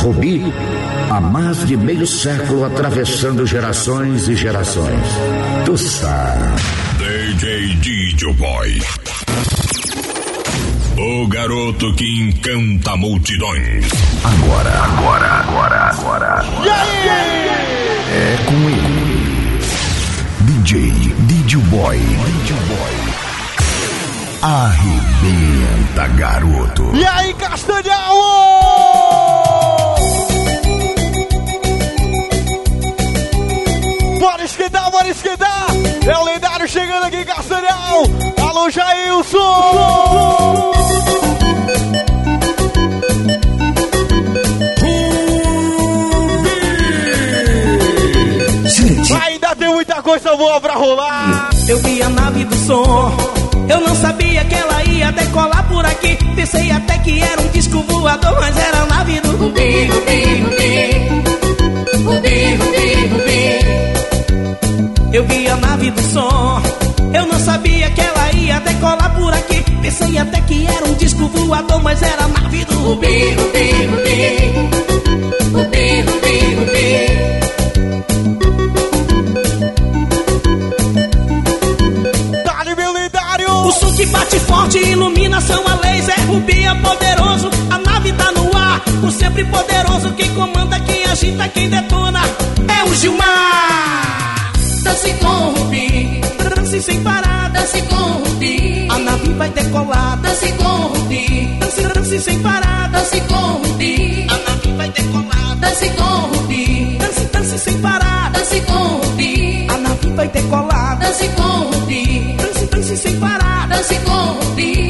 Rubi, há mais de meio século atravessando gerações e gerações. Tu sabe. DJ Didio Boy. O garoto que encanta multidões. Agora, agora, agora, agora. E aí? É com ele. DJ Didio Boy. Didio Boy. Arrebenta, garoto. E aí, Castanhal? Esquentar, bora esquentar! É o lendário chegando aqui, Castanhal! Alô, Jailson! Ainda tem muita coisa boa pra rolar! Eu vi a nave do som. Eu não sabia que ela ia decolar por aqui. Pensei até que era um disco voador, mas era a nave do Rubi, Rubi, Rubi. Rubi, Rubi, Rubi. Eu vi a nave do som. Eu não sabia que ela ia decolar por aqui. Pensei até que era um disco voador, mas era a nave do Rubi, Rubi, Rubi. Rubi, Rubi, Rubi. Dale, meu lendário! O som que bate forte, iluminação a laser, Rubi é poderoso, a nave tá no ar. O sempre poderoso, quem comanda, quem agita, quem detona, é o Gilmar. Dance com Rubi, dance sem parar, dance com Rubi. A nave vai decolar, dance com Rubi, dance, dance sem parar, dance com Rubi. A nave vai decolar, dance com Rubi, dance, dance sem parar, dance com Rubi. A nave vai decolar, dance com Rubi, dance, dance sem parar, dance com Rubi.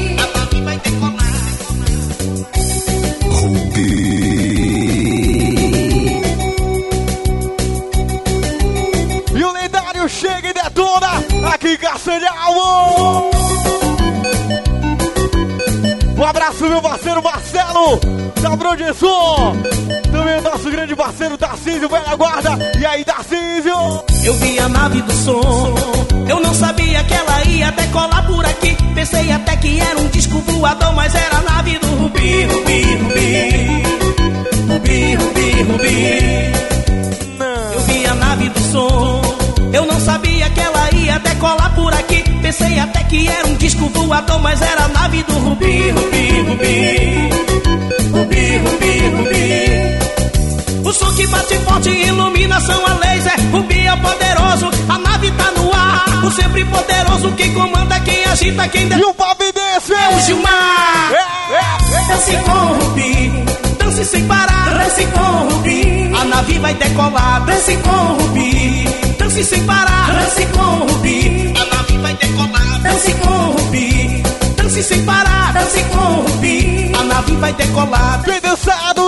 Em Castanhal! Um abraço, meu parceiro Marcelo, da Brodesson. Também o nosso grande parceiro Tarcísio, velha guarda. E aí, Tarcísio? Eu vi a nave do som. Eu não sabia que ela ia decolar por aqui. Pensei até que era um disco voador, Pensei até que era um disco voador, mas era a nave do Rubi, Rubi, Rubi. Rubi, Rubi, Rubi. O som que bate forte, iluminação a laser. Rubi é o poderoso, a nave tá no ar. O sempre poderoso, quem comanda, quem agita, quem E o Bob desse? é o Gilmar. É, é, Dance com o Rubi, dance sem parar, dance com o Rubi. A nave vai decolar, dance com o Rubi, dance sem parar, dance com o Rubi. A nave vai decolar, dance com o Rubi, dance sem parar, dance com o Rubi. A nave vai decolar. Vem dançado,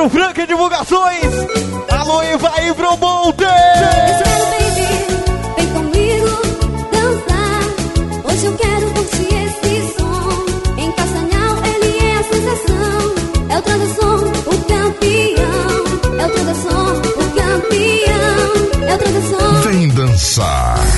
parceiro Frank Divulgações. Alô, Eva e pro Monte. Espero, baby, vem comigo dançar. Hoje eu quero curtir esse som. Em Castanhal ele é a sensação. É o Transação, o campeão. É o Transação, o campeão. É o Transação. Vem dançar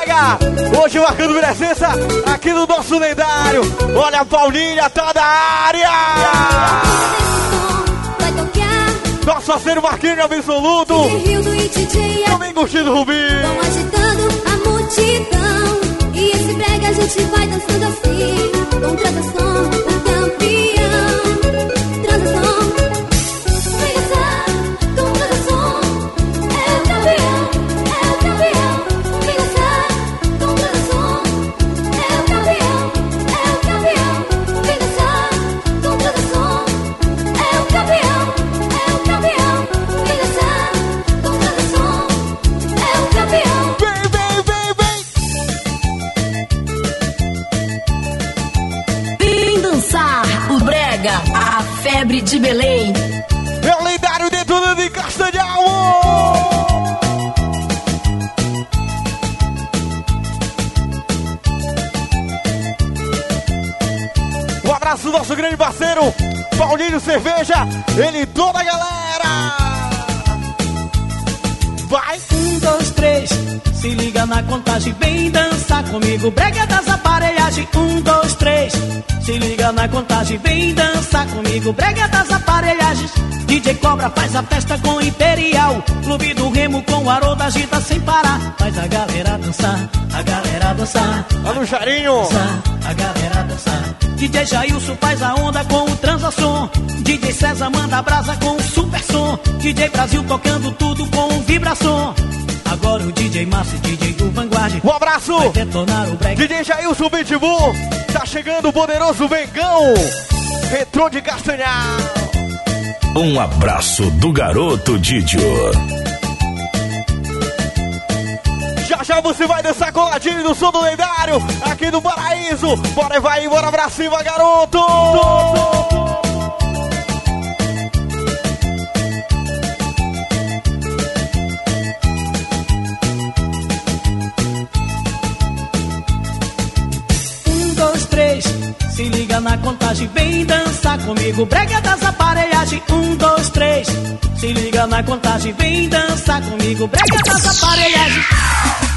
Brega. Hoje marcando presença aqui no nosso lendário. Olha a Paulinha, tá na área. Nosso parceiro Marquinhos Absoluto. Também curtindo o Rubi. Vão agitando a multidão E esse brega a gente vai dançando assim Com transação, o ele e toda a galera. Vai! Um, dois, três, se liga na contagem, vem dançar comigo. Brega das aparelhagens, um, dois, três. Se liga na contagem, vem dançar comigo. Brega das aparelhagens. DJ Cobra faz a festa com Imperial. Clube do Remo com o Haroldo agita sem parar. Faz a galera dançar, a galera dançar. No Jarinho. dançar, a galera dançar. DJ Jailson faz a onda com o transação. DJ César manda brasa com o super som. DJ Brasil tocando tudo com o vibração. Agora o DJ Márcio, DJ do Vanguard. Um abraço! Vai detonar o break. DJ Jailson Pitbull, tá chegando o poderoso Vengão, retrô de Castanhal. Um abraço do garoto Didio. Já já você vai dançar coladinho no som do lendário, aqui do Paraíso. Bora vai, bora pra cima, garoto! Um, na contagem, vem dançar comigo. Brega das aparelhagens, um, dois, três. Se liga na contagem, vem dançar comigo. Brega das aparelhagens.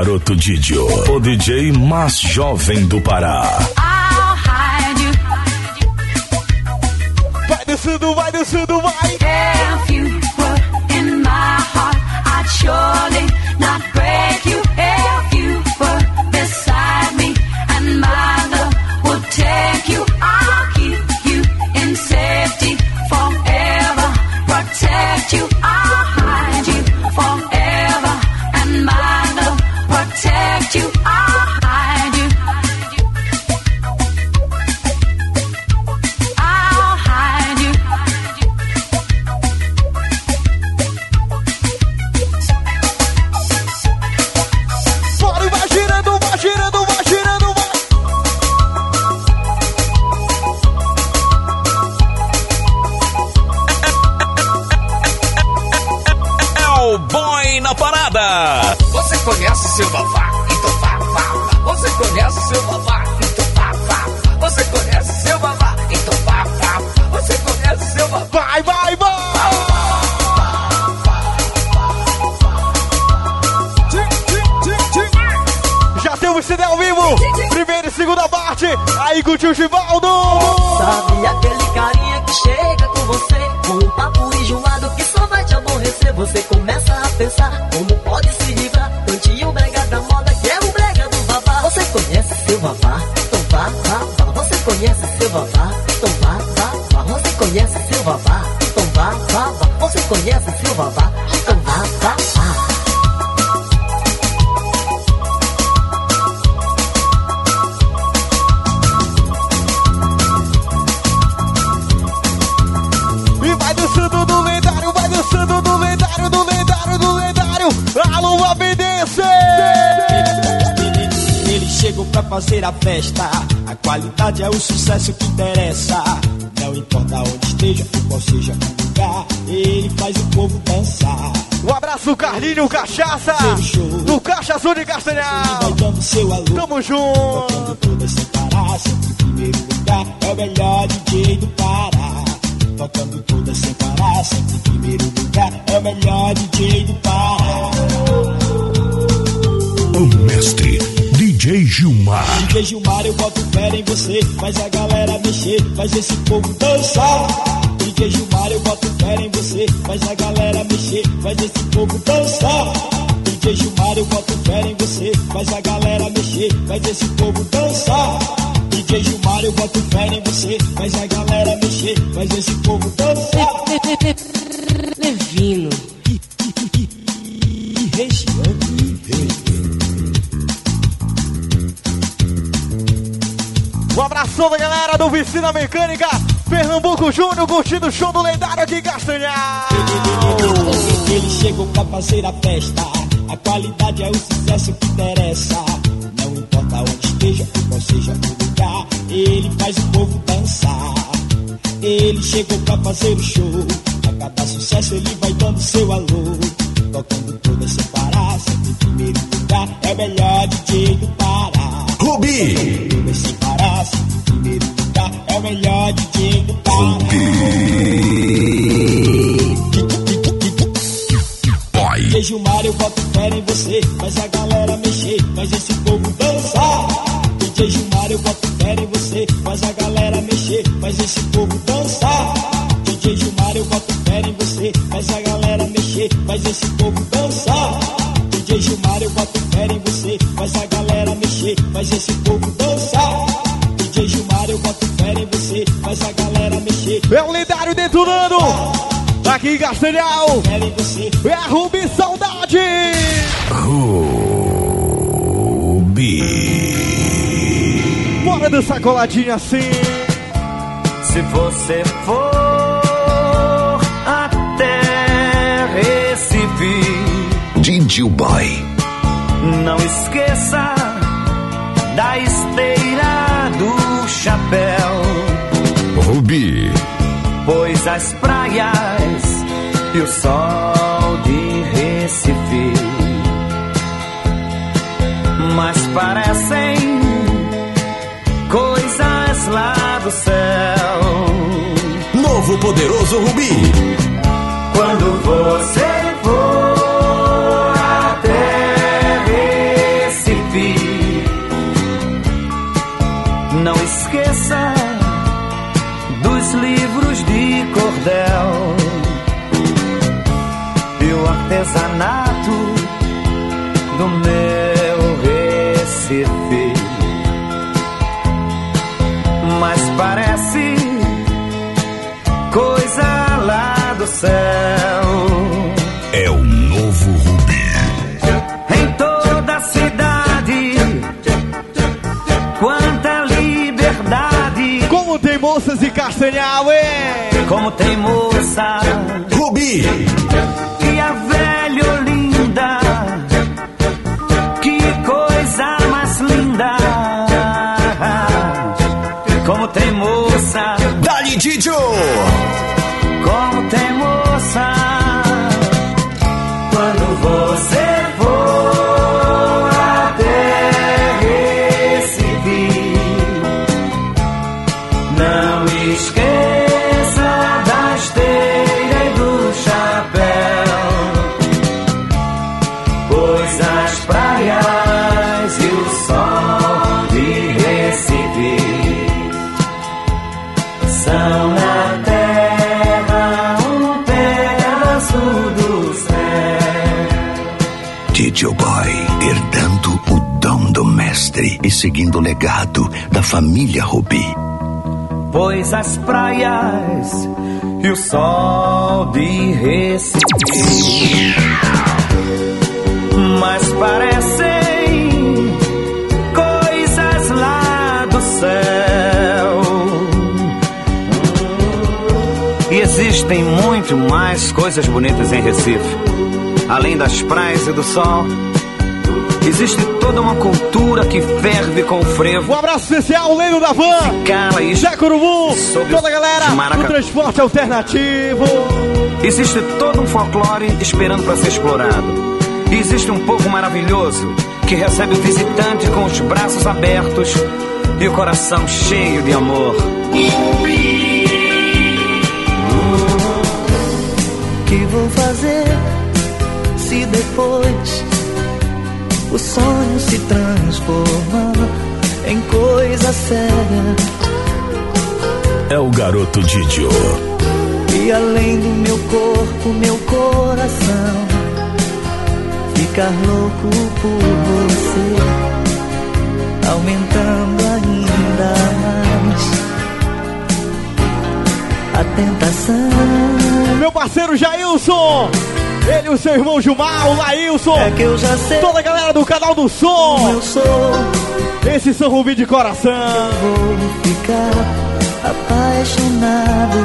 Garoto Didio, o DJ mais jovem do Pará. I'll hide you. Vai dançando, vai dançando, vai! If you were in my heart, I'd surely not break you. If you were beside me and my love would take you, festa. A qualidade é o sucesso que interessa. Não importa onde esteja, qual seja o lugar, ele faz o povo dançar. Um abraço, Carlinho Cachaça, do Caixa Azul de Castanhal. Tamo junto. Todas sem parar, sempre em primeiro lugar. É o melhor DJ do Pará. Tocando todas sem parar, sempre em primeiro lugar. É o melhor DJ Gilmar, eu boto fé em você. Faz a galera mexer, faz esse povo dançar. DJ Gilmar, eu boto fé em você. Faz a galera mexer, faz esse povo dançar. DJ Gilmar, eu boto fé em você. Faz a galera mexer, faz esse povo dançar. DJ Gilmar, eu boto fé em você. Faz a galera mexer, faz esse povo dançar. Levino. E região Um abração da galera do Vicina Mecânica, Pernambuco Júnior, curtindo o show do lendário aqui em Castanhal. Ele chegou pra fazer a festa. A qualidade é o sucesso que interessa. Não importa onde esteja, qual seja o lugar, ele faz o povo dançar. Ele chegou pra fazer o show. A cada sucesso ele vai dando seu alô. Tocando todas sem parar, sempre em primeiro lugar. É o melhor DJ do Pará. Rubi. É o melhor DJ do Pará. DJ Gilmar, eu boto fé em você. Faz a galera mexer, faz esse povo dançar. DJ Gilmar, eu boto fé em você. Faz a galera mexer, faz esse povo dançar. DJ Gilmar, eu boto fé em você. Faz a galera mexer, faz esse povo dançar. DJ Gilmar, eu boto fé em você. Faz esse povo dançar. DJ Gilmar, eu boto fé em você. Faz a galera mexer, É o lendário detonando, aqui em você. É a Rubi Saudade. Rubi, Bora do sacoladinho assim. Se você for até Recife, DJ Boy, não esqueça da esteira do chapéu, Rubi, pois as praias e o sol de Recife mas parecem coisas lá do céu. novo poderoso Rubi, Quando você moças em Castanhal, hein? como tem moça Rubi, e seguindo o legado da família Rubi. Pois as praias e o sol de Recife. Mas parecem coisas lá do céu. E existem muito mais coisas bonitas em Recife Além das praias e do sol Existe toda uma cultura que ferve com o frevo Um abraço especial, Leino da Van, Cala e Zé Curubu, Sobre toda a galera do transporte alternativo. Existe todo um folclore esperando para ser explorado. E existe um povo maravilhoso que recebe o visitante com os braços abertos e o coração cheio de amor. O que vou fazer se depois o sonho se transforma em coisa séria. É o garoto Didio. E além do meu corpo, meu coração ficar louco por você, aumentando ainda mais a tentação. Meu parceiro Jailson. Ele e o seu irmão Gilmar, o Lailson. É que eu já sei Toda a galera do canal do som. eu sou. Esse São Rubi de coração. Vou ficar apaixonado.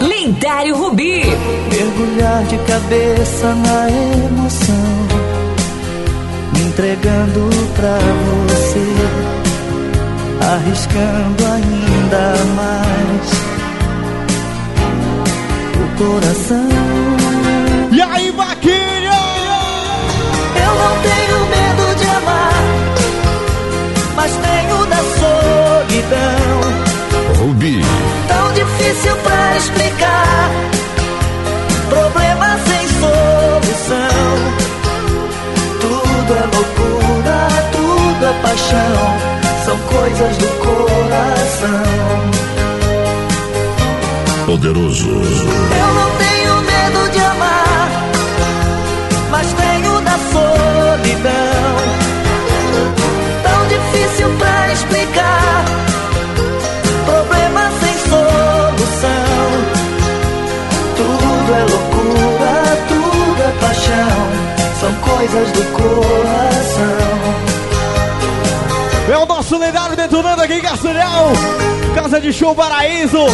Lendário Rubi. Mergulhar de cabeça na emoção. Me entregando pra você. Arriscando ainda mais. Coração. E aí, Vaquinha? Eu não tenho medo de amar, mas tenho da solidão. Rubi, Tão difícil pra explicar. Problema sem solução. Tudo é loucura, tudo é paixão. São coisas do coração. Poderoso. Eu não tenho medo de amar, mas tenho da solidão. Tão difícil pra explicar. Problema sem solução. Tudo é loucura, tudo é paixão. São coisas do coração. É o nosso lendário detonando aqui em Castanhal. Casa de Show Paraíso.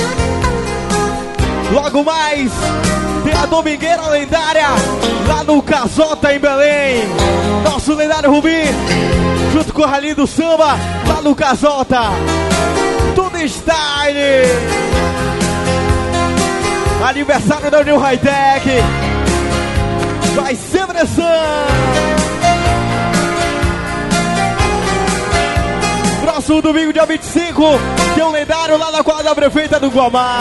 Logo mais, tem a Domingueira Lendária lá no Casota em Belém. Nosso lendário Rubi, junto com o Rally do Samba, lá no Casota. Tudo style. Aniversário da New High Tech. Vai ser pressão. Próximo domingo, dia 25, tem um lendário lá na quadra prefeita do Guamá.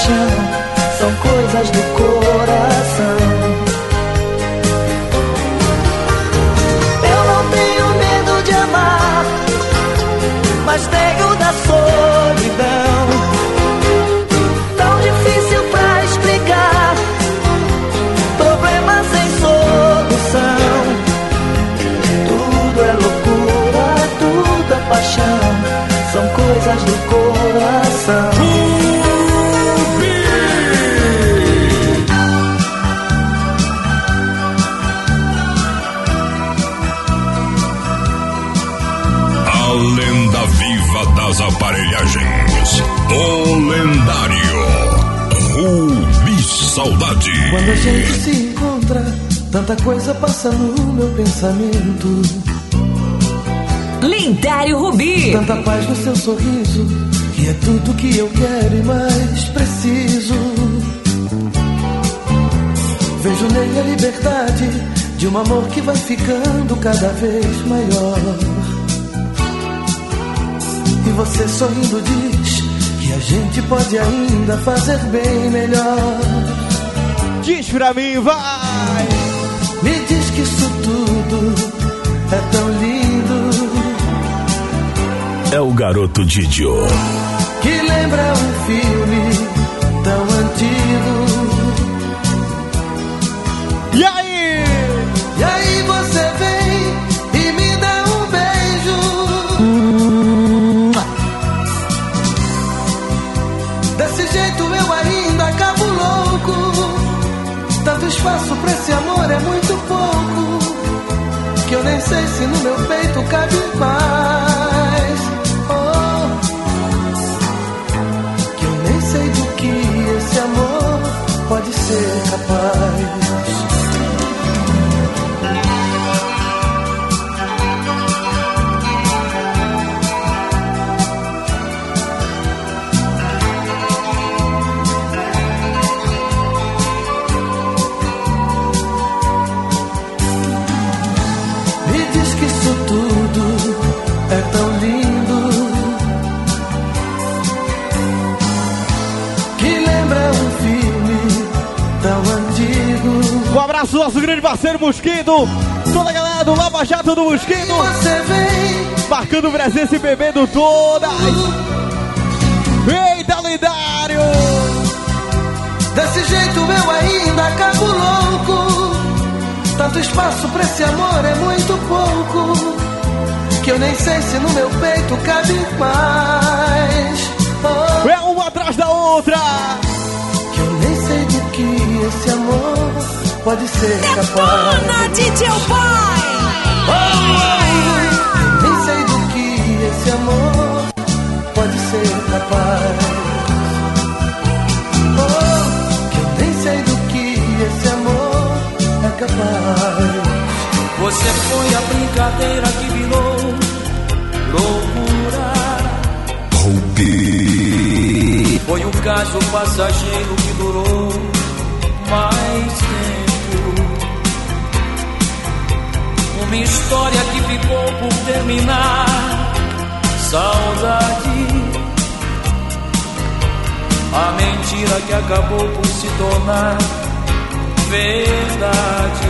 Paixão. São coisas do coração. Eu não tenho medo de amar, mas tenho da solidão. O lendário. Rubi Saudade. Quando a gente se encontra, tanta coisa passa no meu pensamento. Lendário Rubi. Tanta paz no seu sorriso, que é tudo que eu quero e mais preciso. Vejo nele a liberdade de um amor que vai ficando cada vez maior. E você sorrindo diz gente pode ainda fazer bem melhor. Diz pra mim, vai! Me diz que isso tudo é tão lindo É o garoto Didio. que lembra um filme tão antigo. Sei se no meu peito cabe mais. Abraço nosso grande parceiro Mosquito. Toda a galera do Lava Jato do Mosquito. Marcando presença e bebendo todas. Eita, lendário! Desse jeito eu ainda acabo louco. Tanto espaço pra esse amor é muito pouco. Que eu nem sei se no meu peito cabe mais. Oh, É uma atrás da outra. que eu nem sei do que esse amor pode ser capaz. Detona, DJ Boy! Oh, nem sei do que esse amor pode ser capaz. Oh, que eu nem sei do que esse amor é capaz. Você foi a brincadeira que virou loucura. Foi um caso passageiro que durou mais Uma história que ficou por terminar. Saudade. A mentira que acabou por se tornar verdade.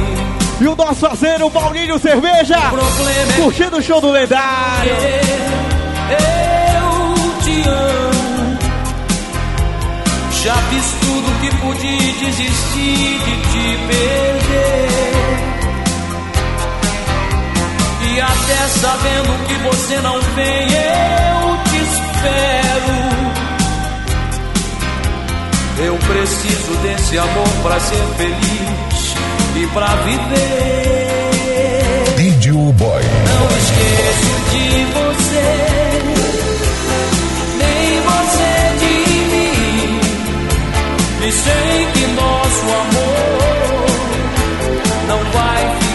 E o nosso parceiro Paulinho Cerveja. problema é Curtindo o show do lendário. Eu te amo. Já fiz tudo que pude desistir de te perder. E até sabendo que você não vem, eu te espero. Eu preciso desse amor pra ser feliz e pra viver. Boy. Não esqueço de você, nem você de mim. E sei que nosso amor não vai ficar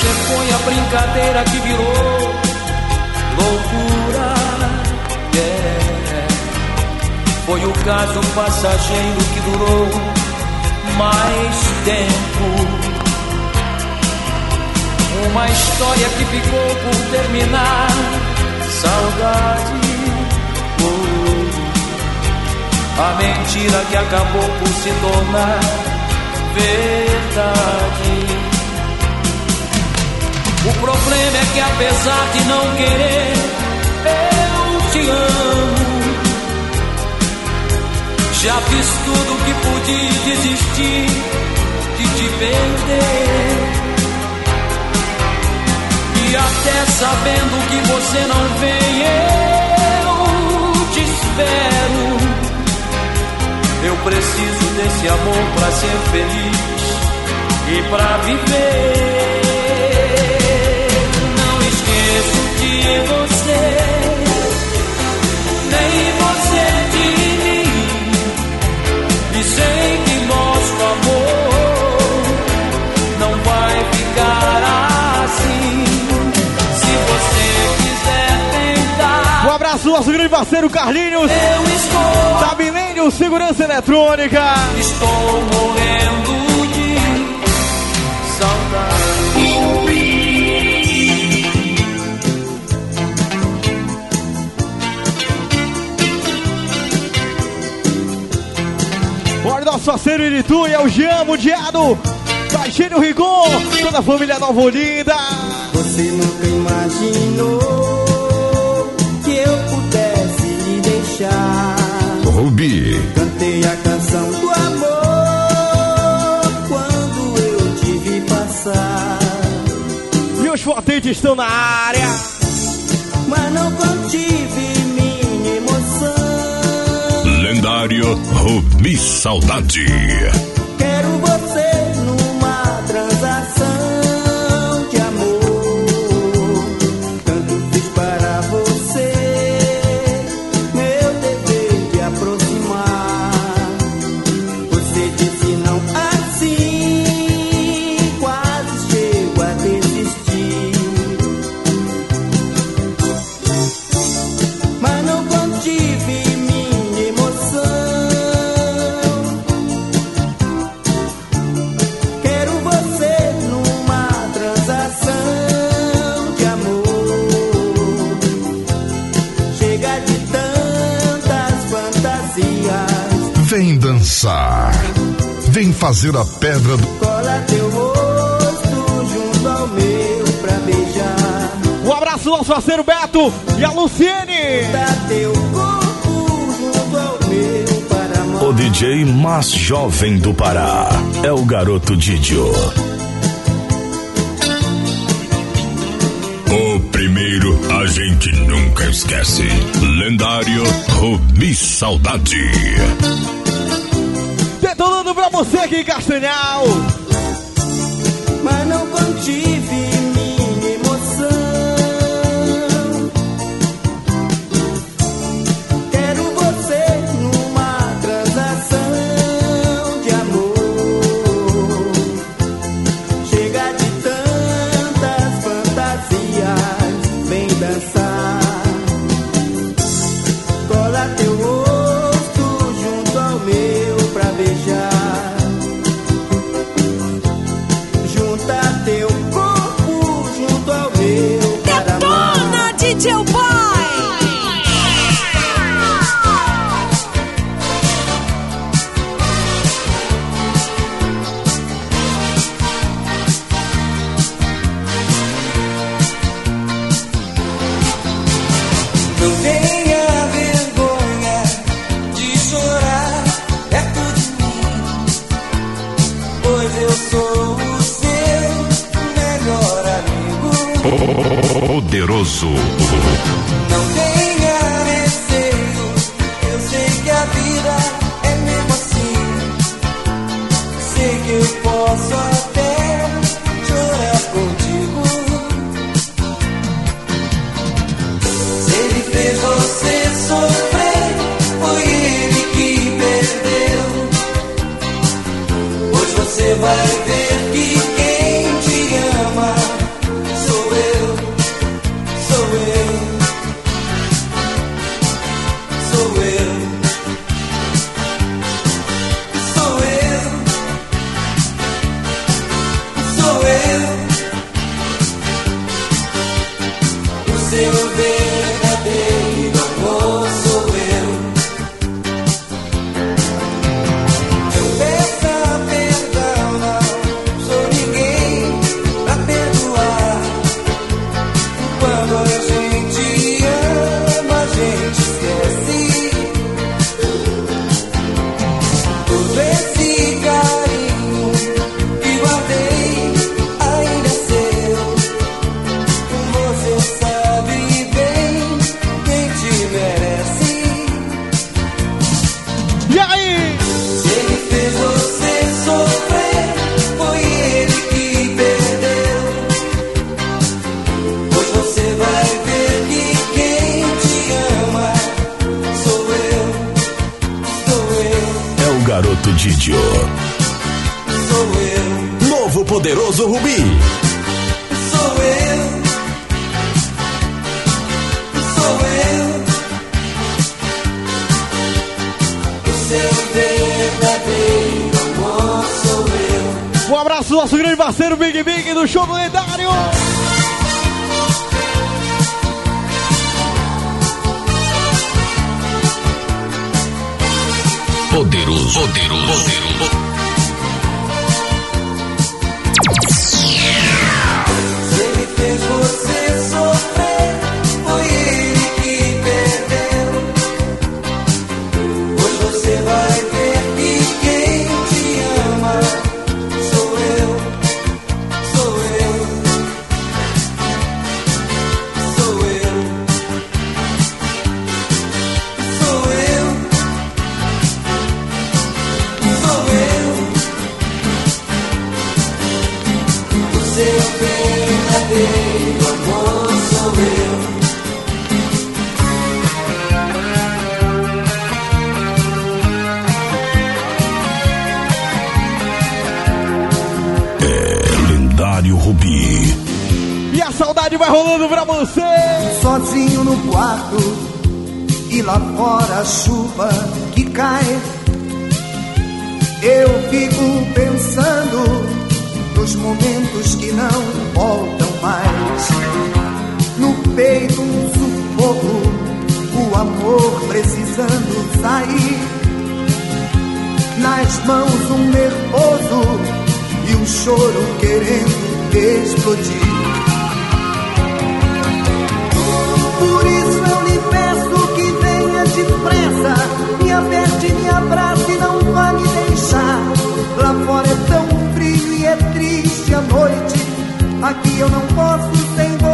Você foi a brincadeira que virou loucura. Yeah. Foi o caso passageiro que durou mais tempo. Uma história que ficou por terminar. Saudade. A mentira que acabou por se tornar verdade. O problema é que apesar de não querer, eu te amo. Já fiz tudo que pude desistir de te perder. E até sabendo que você não vem, eu te espero. Eu preciso desse amor pra ser feliz e pra viver. Nosso grande parceiro Carlinhos. eu estou, Da Milênio Segurança Eletrônica. estou morrendo nosso parceiro Iritu e é o Jean Mundiado. Baixinho Rigon, toda a família Nova Olinda. Você nunca imaginou que eu pudesse lhe deixar. Rubi. Cantei a canção do amor quando eu te vi passar. E os potentes estão na área. Mas não contive Rubi Saudade. Pará. Vem fazer a pedra do. Cola teu rosto junto ao meu pra beijar. Um abraço ao nosso parceiro Beto e a Luciene. Dá teu corpo junto ao meu para amar. O DJ mais jovem do Pará é o garoto Didio. O primeiro a gente nunca esquece. Lendário Rubi Saudade. Pra você aqui Castanhal. Mas não contive Poderoso Rubi. sou eu, sou eu. O seu verdadeiro amor sou eu. Um abraço ao nosso grande parceiro Big Big do show do lendário. Poderoso. Poderoso. Se cai. Eu fico pensando nos momentos que não voltam mais. No peito um sufoco, o amor precisando sair. nas mãos um nervoso e o choro querendo explodir. Por isso depressa, me aperte, me abrace, não vá me deixar. Lá fora é tão frio e é triste a noite, aqui eu não posso sem você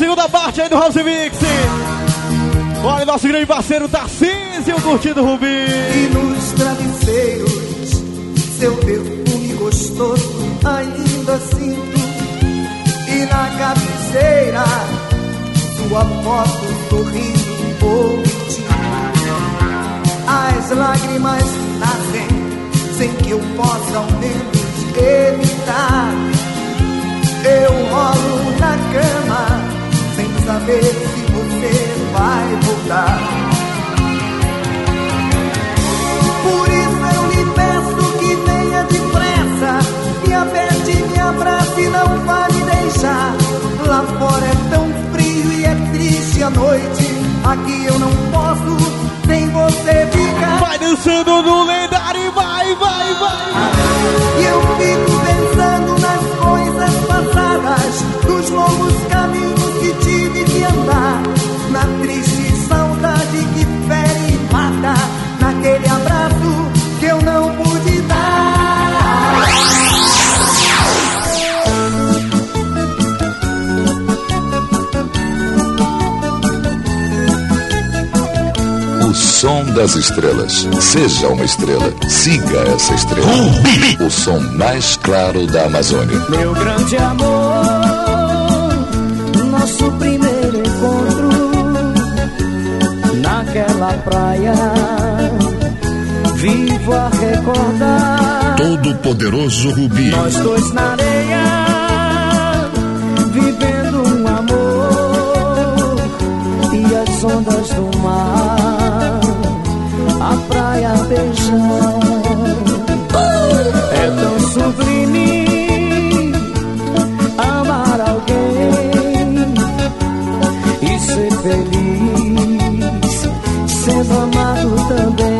segunda parte aí do House Mix. Olha, nosso grande parceiro Tarcísio curtindo o Rubi. E nos travesseiros, seu perfume gostoso ainda sinto. E na cabeceira, sua foto sorrindo ti. As lágrimas nascem sem que eu possa ao menos evitar. Eu rolo na cama saber se você vai voltar. Por isso eu lhe peço que venha depressa, me aperte, me abrace, não vá me deixar. Lá fora é tão frio e é triste a noite, aqui eu não posso sem você ficar. Vai dançando no lendário, vai, vai, vai. E eu fico naquele abraço que eu não pude dar. O som das estrelas. Seja uma estrela. Siga essa estrela. O som mais claro da Amazônia. Meu grande amor, nosso primeiro encontro naquela praia. Vivo a recordar Todo poderoso Rubi. nós dois na areia, vivendo um amor e as ondas do mar, a praia beijando. É tão sublime amar alguém e ser feliz, sendo amado também.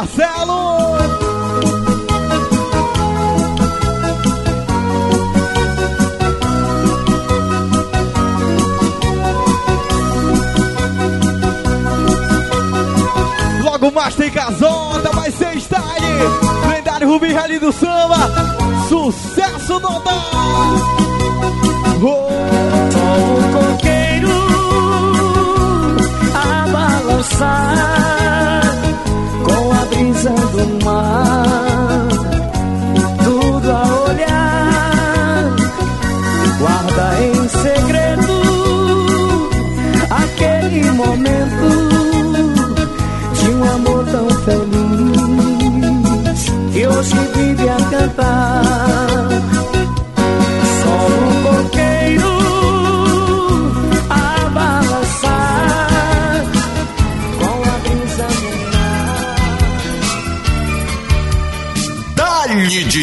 Marcelo? Logo mais tem casota, vai ser style. Lendário Rubi Rally do Samba. Sucesso. Só o coqueiro a balançar My.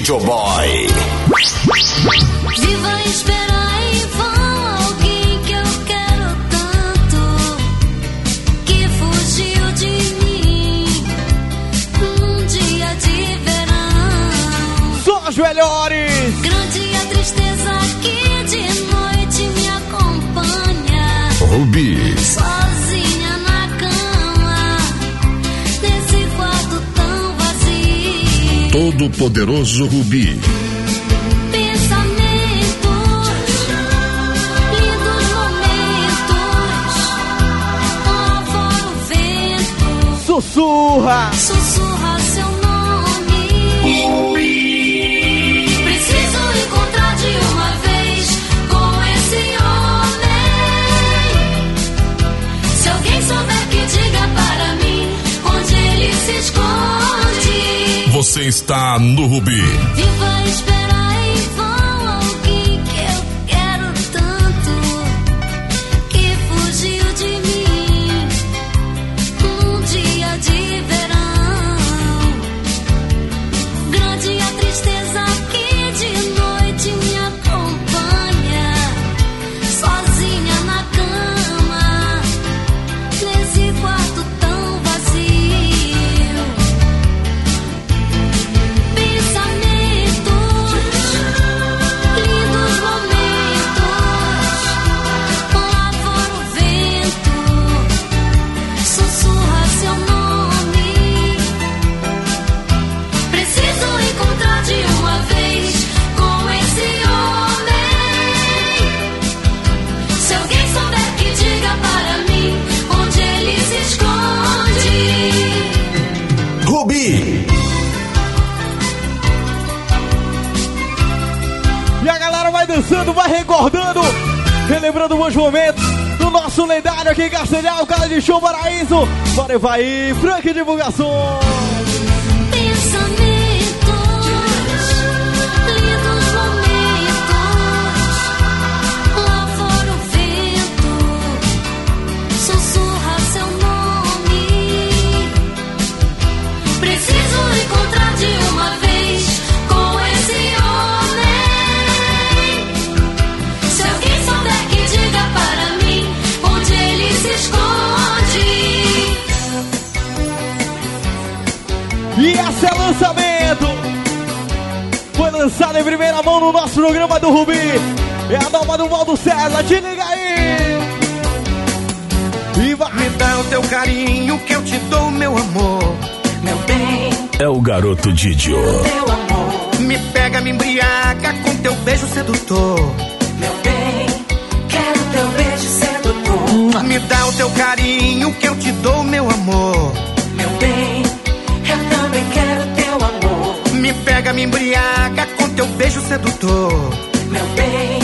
Dali DJ Todo-Poderoso Rubi. Pensamentos, lindos momentos, lavora o vento, Sussurra! sussurra Você está no Rubi. Viva em Bora e vai aí, Frank Divulgações. Do Rubi. É a nova do Valdo César, te liga aí. E vai. Me dá o teu carinho que eu te dou, meu amor. Meu bem, É o garoto Didio. meu amor. Me pega, me embriaga com teu beijo sedutor. Meu bem, quero teu beijo sedutor. Me dá o teu carinho que eu te dou, meu amor. Meu bem, eu também quero teu amor. Me pega, me embriaga com teu beijo sedutor. Meu bem,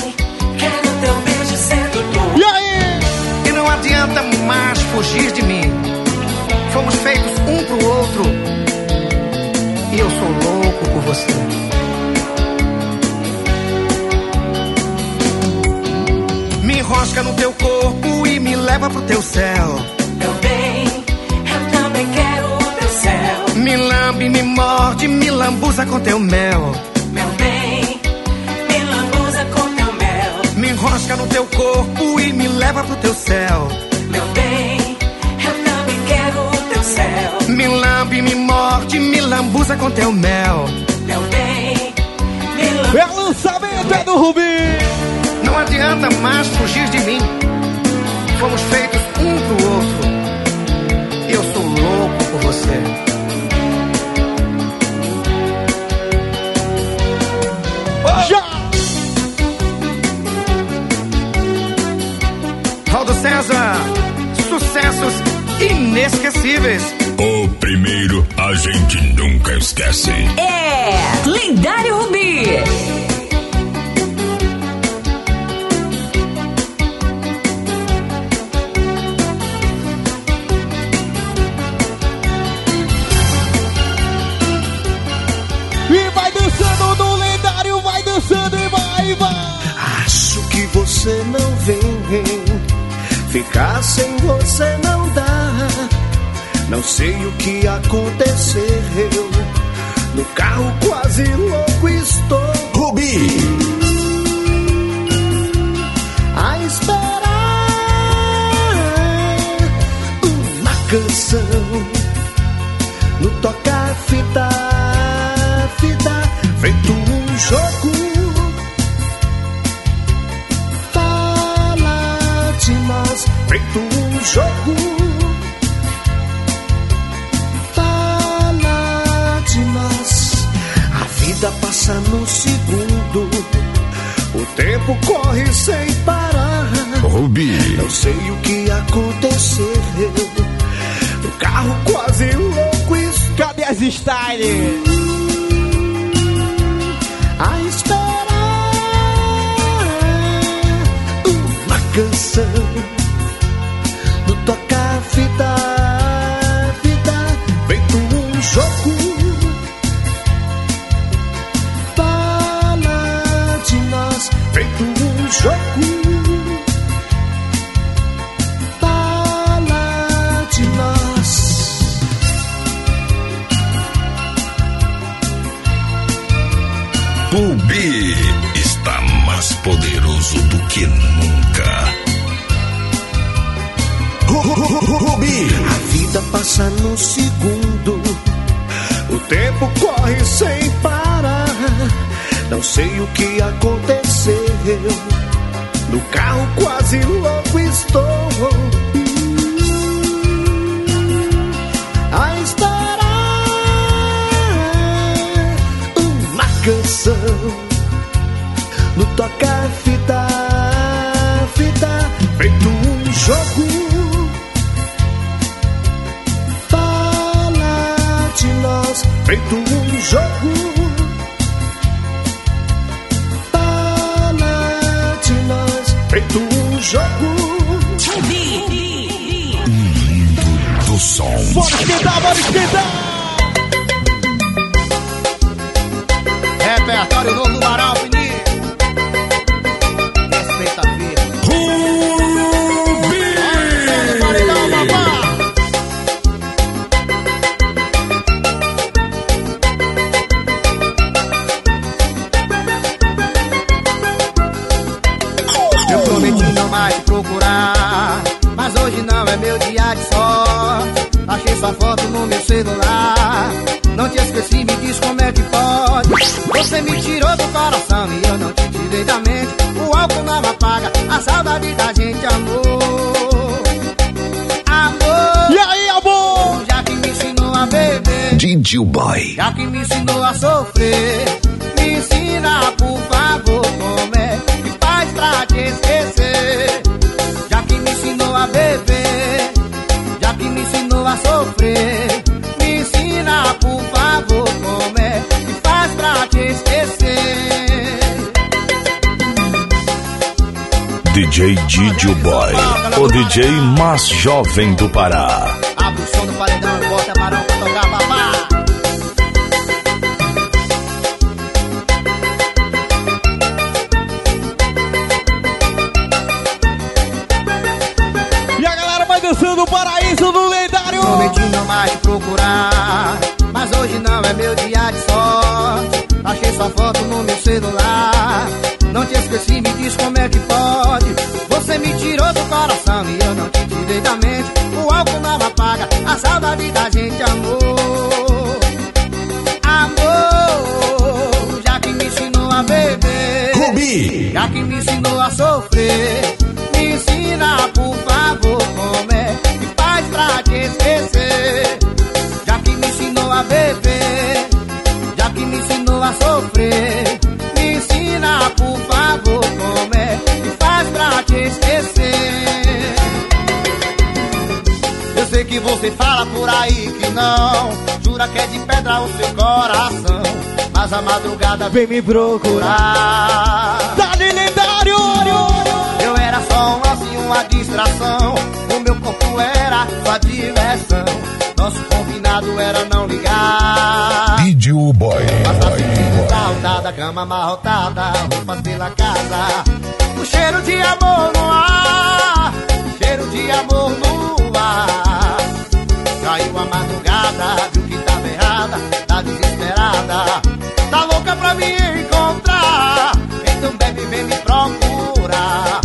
quero teu beijo sedutor. E aí? E não adianta mais fugir de mim. Fomos feitos um pro outro. E eu sou louco por você. Me enrosca no teu corpo e me leva pro teu céu. Meu bem, eu também quero o teu céu. Me lambe, me morde, me lambuza com teu mel. Enrosca no teu corpo e me leva pro teu céu. Meu bem, eu também quero o teu céu. Me lambe, me morde, me lambuza com teu mel. Meu bem, me lambe. É lançamento, é do Rubi. Não adianta mais fugir de mim. Fomos feitos um pro outro. E eu sou louco por você. César, sucessos inesquecíveis. O primeiro a gente nunca esquece. É Lendário Rubi. Ficar sem você não dá. Não sei o que aconteceu. No carro quase louco estou. Rubi. A esperar uma canção. No tocar fita, fita, feito um jogo. Jogo. Fala de nós, vida passa num segundo. O tempo corre sem parar. Rubi. Não sei o que aconteceu. O carro quase louco. Cadê as style? A esperar uma canção toca-fita, fita, feito um jogo. Sei o que aconteceu. DJ mais jovem do Pará. Abre o som do paredão e bota barão pra tocar babá. E a galera vai dançando o paraíso do lendário! Prometi não mais te procurar, mas hoje não é meu dia de sorte. Achei sua foto no meu celular. Não te esqueci, me diz como é que pode. Tirou do coração e eu não te tirei da mente. O álcool não apaga a saudade da gente, amor. Amor, já que me ensinou a beber. Rubi. Já que me ensinou a sofrer, você fala por aí que não, jura que é de pedra o seu coração, mas a madrugada Vem me procurar! Dali lendário! Eu era só um lance, uma distração. O meu corpo era sua diversão. Nosso combinado era não ligar. DJ Boy. Passar sentindo saudade, cama amarrotada, roupas pela casa. O cheiro de amor no ar, cheiro de amor no ar. Caiu a madrugada, viu que tava errada, tá desesperada. Tá louca pra me encontrar. Então bebe, vem me procurar.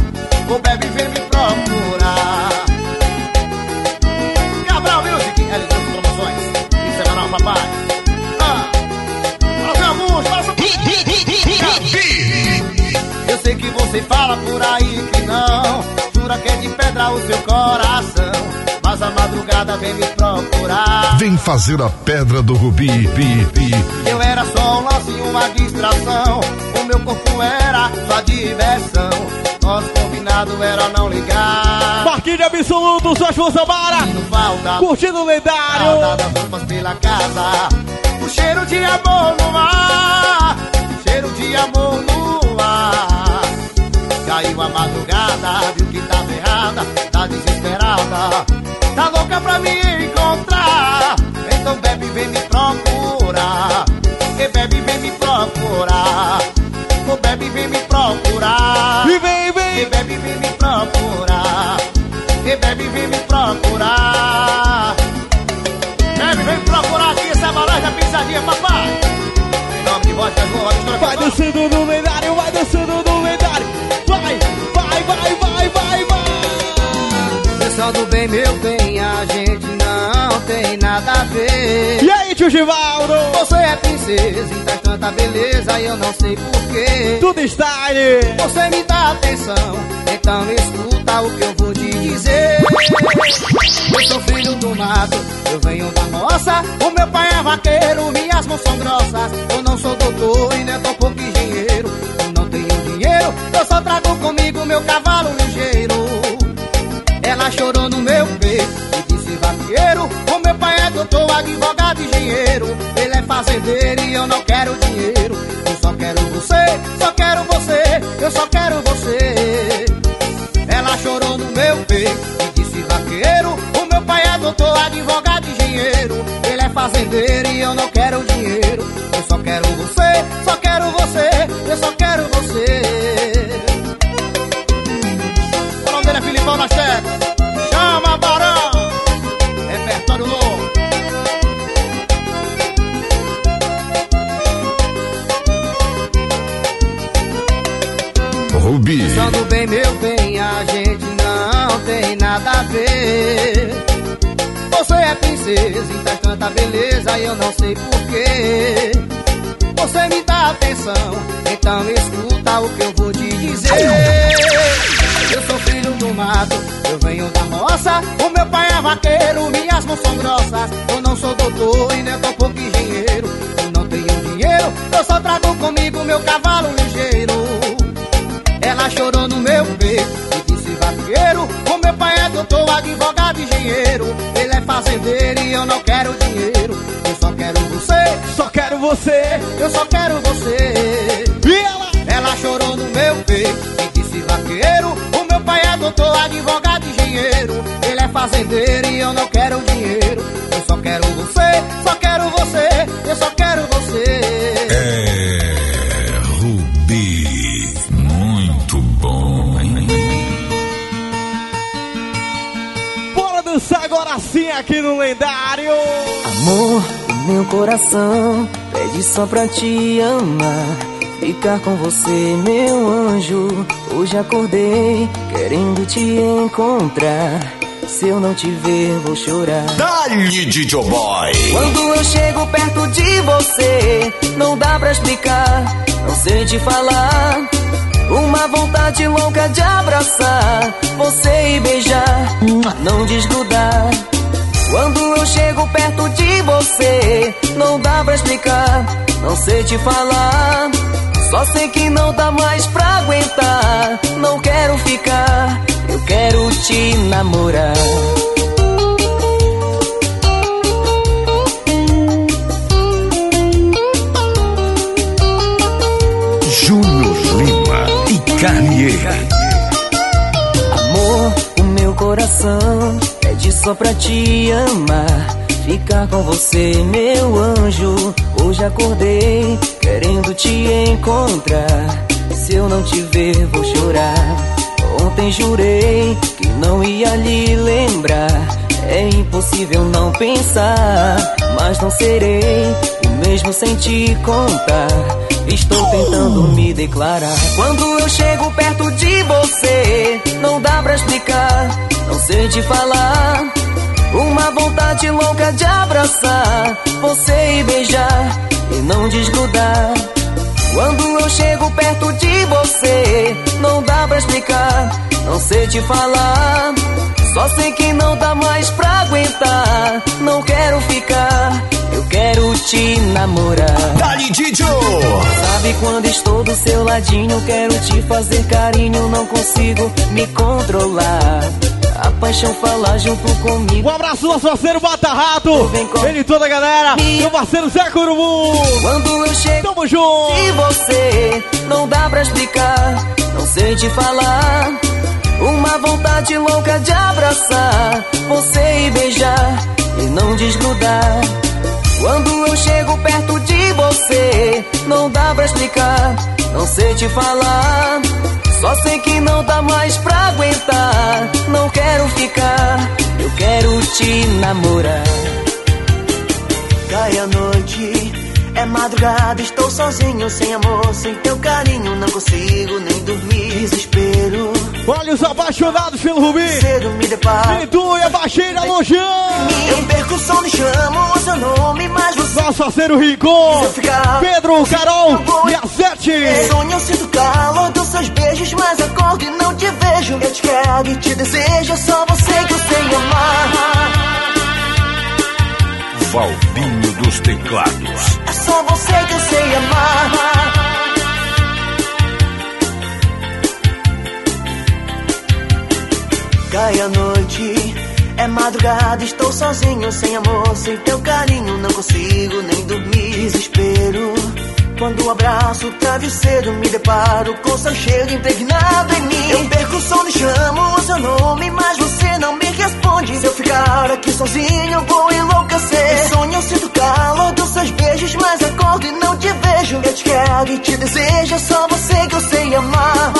O bebe, vem me procurar. Cabral Music, LG Promoções. Isso é canal, papai. Ah, Augusto, passa Eu sei que você fala por aí que não. Jura que é de pedra o seu coração. Mas a madrugada vem me procurar. Vem fazer a pedra do Rubi. Bi, bi. Eu era só um lance e uma distração. O meu corpo era sua diversão. Nosso combinado era não ligar. Marquinhos absoluto, só João Mara. Falta. Curtindo o lendário. Falta roupas pela casa. O cheiro de amor no ar. Cheiro de amor no ar. Caiu a madrugada, viu que tava errada, tá desesperada. Tá louca pra me encontrar. Então bebe, vem me procurar. Que bebe, vem me procurar. O bebe, vem me procurar. E vem, vem. Que bebe, vem me procurar. Que bebe, vem me procurar. Bebe, vem me procurar aqui, essa balada da pisadinha, papai. Em nome de mistura Vai dançando no lendário, vai dançando no lendário. Vai, vai, vai, vai, vai, vai. Pessoal do bem, meu bem, tem nada a ver. E aí, tio Givaldo? Você é princesa e traz tanta beleza e eu não sei porquê. Tudo style. Você me dá atenção, então escuta o que eu vou te dizer. Eu sou filho do mato, eu venho da roça. O meu pai é vaqueiro, minhas mãos são grossas. Eu não sou doutor e nem tão pouco engenheiro. Eu não tenho dinheiro, eu só trago comigo meu cavalo ligeiro. Ela chorou no meu peito e disse vaqueiro O meu pai é doutor, advogado, engenheiro. Ele é fazendeiro e eu não quero dinheiro. Eu só quero você, só quero você Eu só quero você. Ela chorou no meu peito e disse vaqueiro. O meu pai é doutor, advogado, engenheiro. Ele é fazendeiro e eu não quero dinheiro. Eu só quero você, só quero você bem, meu bem, a gente não tem nada a ver. Você é princesa e traz tanta beleza e eu não sei porquê. Você me dá atenção, então escuta o que eu vou te dizer. Eu sou filho do mato, eu venho da roça. O meu pai é vaqueiro, minhas mãos são grossas. Eu não sou doutor e nem pouco engenheiro. Eu não tenho dinheiro, eu só trago comigo meu cavalo ligeiro. Ela chorou no meu peito. E disse vaqueiro O meu pai é doutor, advogado, engenheiro. Ele é fazendeiro e eu não quero dinheiro. Eu só quero você, só quero você Eu só quero você. E ela? Ela chorou no meu peito. E disse vaqueiro O meu pai é doutor, advogado, engenheiro. Ele é fazendeiro e eu não quero coração pede só pra te amar. Ficar com você, meu anjo. Hoje acordei querendo te encontrar. Se eu não te ver, vou chorar. Dali DJ Boy. Quando eu chego perto de você, não dá pra explicar, não sei te falar. Uma vontade louca de abraçar você e beijar, não desgrudar. Quando eu chego perto de você, não dá pra explicar, não sei te falar. Só sei que não dá mais pra aguentar. Não quero ficar, eu quero te namorar. Júnior Lima e Carnier. Amor, o meu coração só pra te amar. Ficar com você, meu anjo. Hoje acordei querendo te encontrar. Se eu não te ver, vou chorar. Ontem jurei que não ia lhe lembrar. É impossível não pensar, mas não serei o mesmo sem te contar. Estou tentando me declarar. Quando eu chego perto de você, não dá pra explicar, não sei te falar. Uma vontade louca de abraçar você e beijar e não desgrudar. Quando eu chego perto de você, não dá pra explicar, não sei te falar. Só sei que não dá mais pra aguentar. Não quero ficar, eu quero te namorar. Dali Didio. Sabe quando estou do seu ladinho, quero te fazer carinho, não consigo me controlar. Paixão fala junto comigo. Um abraço nosso parceiro Bata Rato. Ele e toda a galera. Meu parceiro Zé Curubu. Quando eu chego Tamo junto. e você não dá pra explicar, não sei te falar. Uma vontade louca de abraçar você e beijar e não desgrudar. Quando eu chego perto de você, não dá pra explicar, não sei te falar. Só sei que não dá mais pra aguentar. Não quero ficar, eu quero te namorar. Cai a noite, é madrugada, estou sozinho, sem amor, sem teu carinho, não consigo nem dormir. Desespero. Olha os apaixonados pelo Rubi. Cedo me deparo. E tu e a baixeira Lojão. Eu perco o som e chamo o seu nome, mas você. Nosso parceiro Rico. Pedro, Carol e a Sete. Sonho, eu sinto calor dos seus beijos, mas acordo e não te vejo. Eu te quero e te desejo, é só você que eu sei amar. Valdinho dos Teclados. Só você que eu sei amar. Cai a noite, é madrugada, estou sozinho, sem amor, sem teu carinho, não consigo nem dormir. Desespero. Quando abraço o travesseiro, me deparo com seu cheiro impregnado em mim. Eu perco o sono e chamo o seu nome, mas você não me responde. Se eu ficar aqui sozinho, eu vou enlouquecer. Sonho, eu sinto calor seus beijos, mas acordo e não te vejo. Eu te quero e te desejo, é só você que eu sei amar.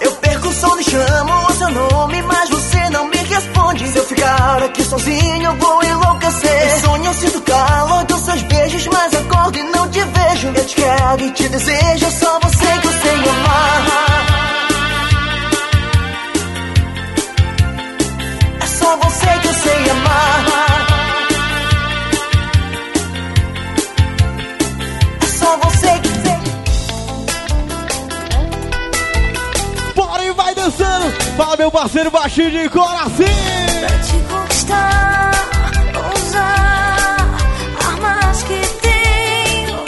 Eu perco o sono e chamo o seu nome, mas você não me responde. Se eu ficar aqui sozinho, eu vou enlouquecer. Sonho, eu sinto calor dos seus beijos, mas acordo e não te vejo. Eu te quero e te desejo, é só você que eu sei amar. É só você que eu sei amar. Dançando. Fala, meu parceiro baixinho de coração. Pra te conquistar, usar armas que tenho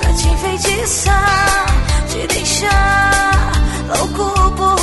pra te enfeitiçar, te deixar louco por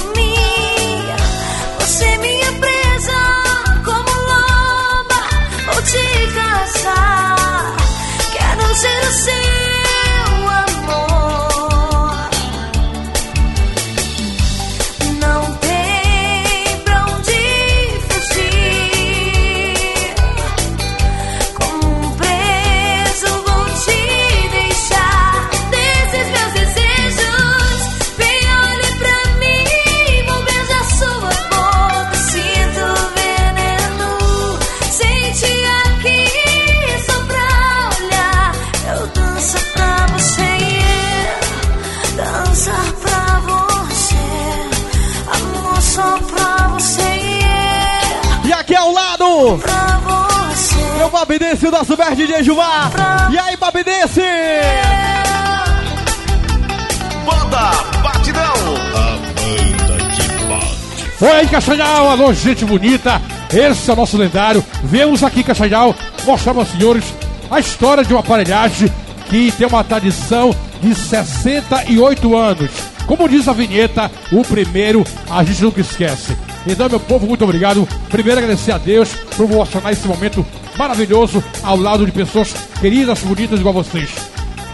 nosso Super DJ. E aí, Babidense? Banda Batidão. Oi, Castanhal, alô, gente bonita. Esse é o nosso lendário. Vemos aqui, Castanhal, mostrar aos senhores a história de uma aparelhagem que tem uma tradição de 68 anos. Como diz a vinheta, o primeiro a gente nunca esquece. Então, meu povo, muito obrigado. Primeiro, agradecer a Deus por proporcionar esse momento maravilhoso ao lado de pessoas queridas, bonitas igual vocês.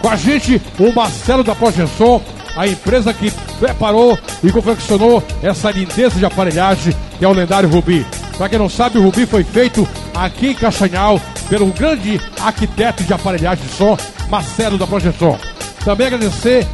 Com a gente, o Marcelo da Projeção, a empresa que preparou e confeccionou essa lindeza de aparelhagem que é o lendário Rubi. Para quem não sabe, o Rubi foi feito aqui em Castanhal pelo grande arquiteto de aparelhagem de som, Marcelo da Projeção. Também agradecer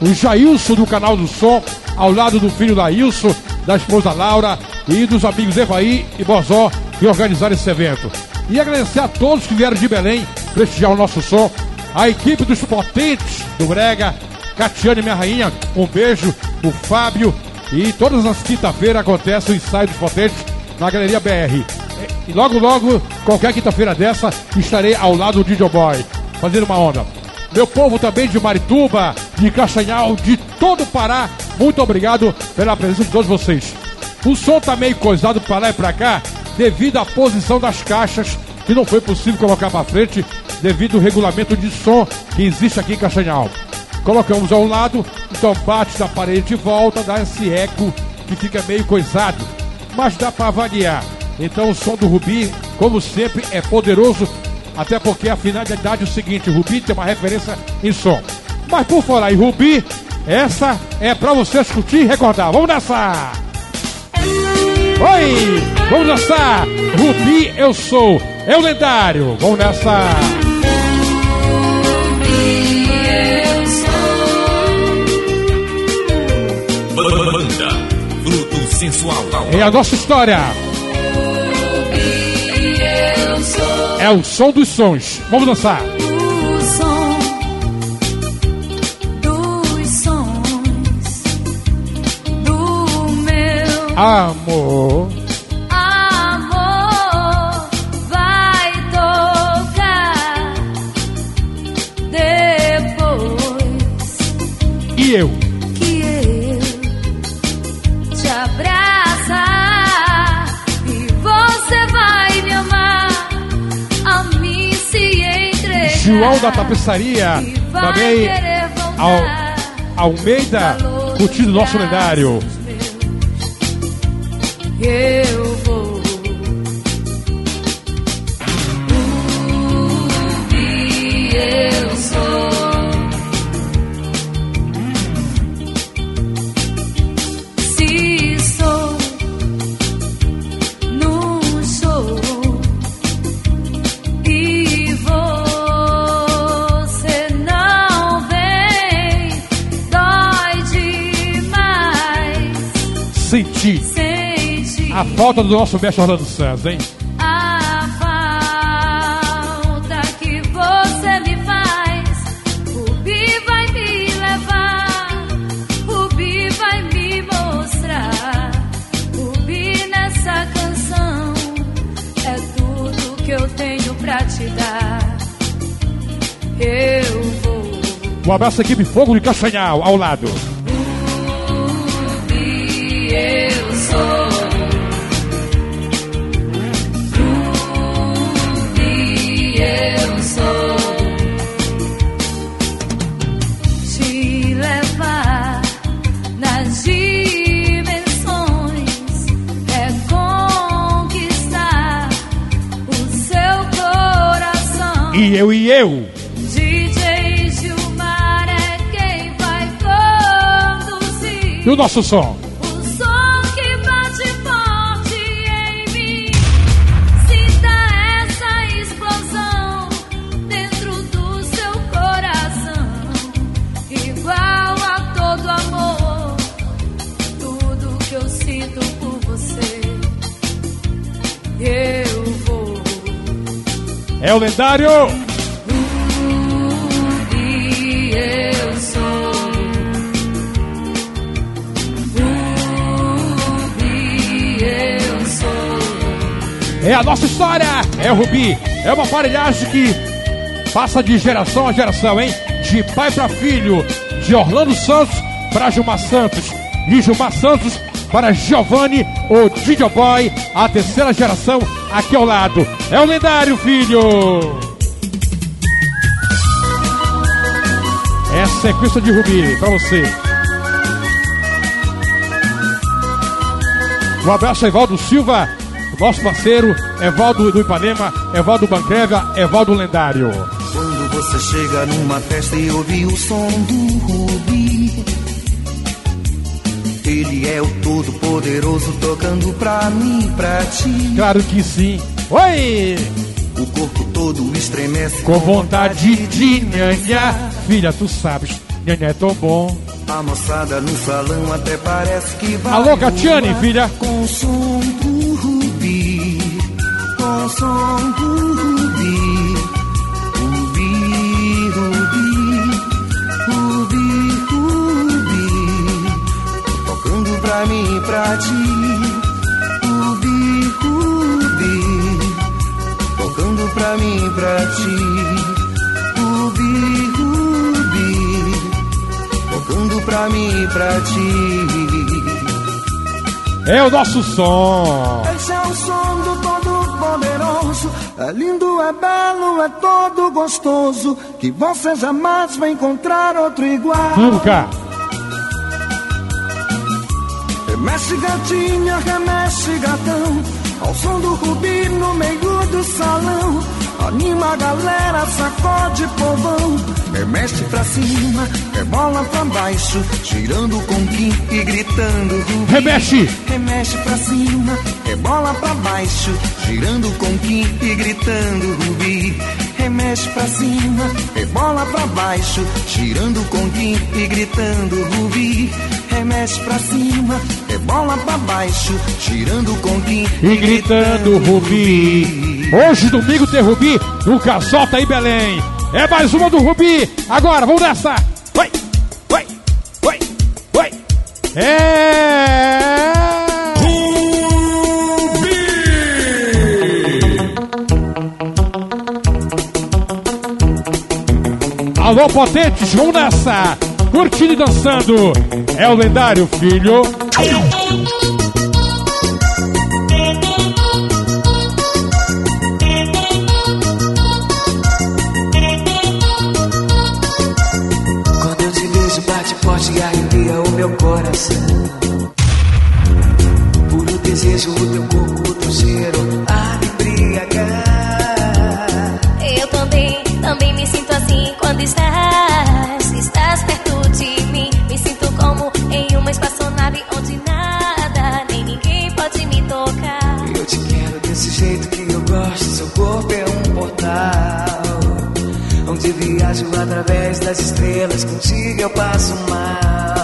o Jailson do canal do Som, ao lado do filho da Ilson, da esposa Laura e dos amigos Evaí e Bozó que organizaram esse evento. E agradecer a todos que vieram de Belém prestigiar o nosso som, a equipe dos potentes do Brega, Catiane, minha rainha, um beijo, o Fábio, e todas as quinta-feiras acontece o ensaio dos potentes na Galeria BR. E logo, logo, qualquer quinta-feira dessa, estarei ao lado do DJ Boy, fazendo uma onda. Meu povo também de Marituba, de Castanhal, de todo o Pará, muito obrigado pela presença de todos vocês. O som tá meio coisado para lá e para cá, devido à posição das caixas que não foi possível colocar para frente devido ao regulamento de som que existe aqui em Castanhal. Colocamos ao lado, então bate na parede e volta, dá esse eco que fica meio coisado, mas dá para avaliar. Então o som do Rubi, como sempre, é poderoso, até porque a finalidade é o seguinte, Rubi tem uma referência em som. Mas por falar em Rubi, essa é para você curtir e recordar. Vamos dançar! Oi! Vamos dançar! Rubi eu sou, é o lendário. Vamos nessa! Banda Fruto Sensual. É a nossa história. É o som dos sons. Vamos dançar. Amor. amor vai tocar depois E eu? que eu te abraçar e você vai me amar a mim se entregar. João da Tapeçaria. vai Também. Al, Almeida, curtindo nosso lendário. Eu falta do nosso mestre Orlando Santos, hein? a falta que você me faz. O Bi vai me levar, o Bi vai me mostrar. O Bi nessa canção é tudo que eu tenho pra te dar. Eu vou. Um abraço à equipe Fogo de Castanhal, ao lado. E eu e eu. DJ Gilmar é quem vai conduzir. E o nosso som? O som que bate forte em mim. Sinta essa explosão dentro do seu coração. Igual a todo amor. Tudo que eu sinto por você. Eu vou. É o lendário. É a nossa história. É o Rubi. É uma aparelhagem que passa de geração a geração, hein? De pai para filho. De Orlando Santos para Gilmar Santos. De Gilmar Santos para Giovanni, o DJ Boy. A terceira geração aqui ao lado. É o lendário, filho. É a sequência de Rubi pra você. Um abraço a Silva, nosso parceiro, Evaldo do Ipanema, Evaldo Bancreva, Evaldo Lendário. Quando você chega numa festa e ouve o som do Rubi Ele é o todo-poderoso tocando pra mim pra ti Claro que sim. Oi! O corpo todo estremece Com vontade de nhanhá. Filha, tu sabes, nhanhá é tão bom. A moçada no salão até parece que vai Alô, Catiane, filha. Com Com o som do Rubi Rubi, Rubi Rubi, Rubi Tocando pra mim e pra ti Rubi, Tocando pra mim e pra ti Rubi, Rubi Tocando pra mim e pra ti É o nosso som. Esse é o som lindo, é belo, é todo gostoso. Que você jamais vai encontrar outro igual. Nunca. Remexe gatinha, remexe gatão Ao som do rubi no meio do salão Anima a galera, sacode povão Remexe pra cima, rebola pra baixo Girando com quim e gritando rubi Remexe! Remexe pra cima, rebola pra baixo Girando com quim e gritando rubi Remexe pra cima, rebola pra baixo Girando com quim e gritando rubi Remexe pra cima, rebola pra baixo Girando com quim E gritando Rubi. Hoje, domingo, tem Rubi no Casota em Belém. É mais uma do Rubi. Agora, vamos nessa. Vai, vai, vai, vai. É. Alô, potentes, vamos nessa! Curtindo e dançando! É o lendário filho. Meu coração. Puro desejo, o teu corpo, o teu cheiro a me embriagar. Eu também, também me sinto assim quando estás, estás perto de mim. Me sinto como em uma espaçonave onde nada, nem ninguém pode me tocar. Eu te quero desse jeito que eu gosto. Seu corpo é um portal. Onde viajo através das estrelas. Contigo eu passo mal.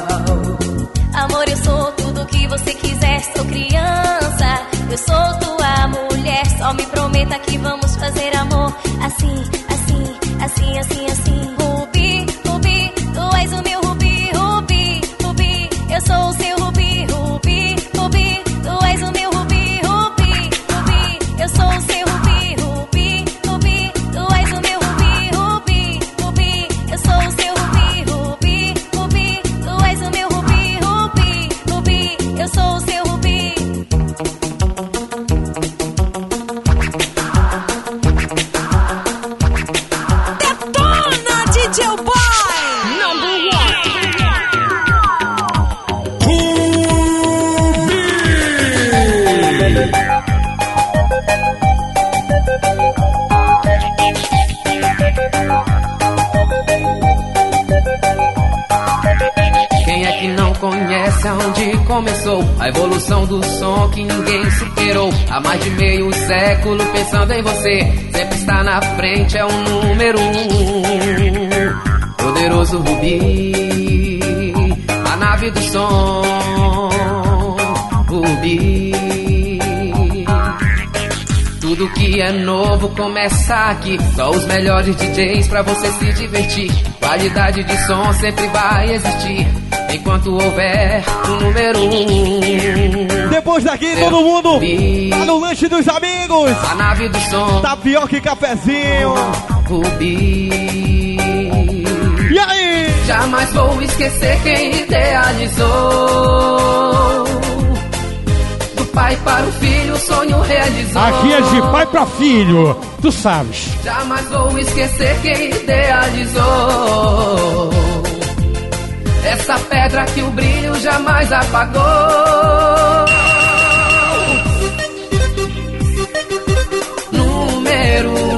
Amor começou a evolução do som que ninguém superou? Há mais de meio século pensando em você, sempre está na frente, é o número um. Poderoso Rubi, a nave do som, Rubi. Tudo que é novo começa aqui. Só os melhores DJs pra você se divertir. Qualidade de som sempre vai existir. Enquanto houver o número um. Depois daqui, todo mundo tá no lanche dos amigos. A nave do som. Tapioca e cafezinho. Rubi. E aí? Jamais vou esquecer quem idealizou. Do pai para o filho, o sonho realizou. Aqui é de pai pra filho, tu sabes. Jamais vou esquecer quem idealizou. Essa pedra que o brilho jamais apagou. Número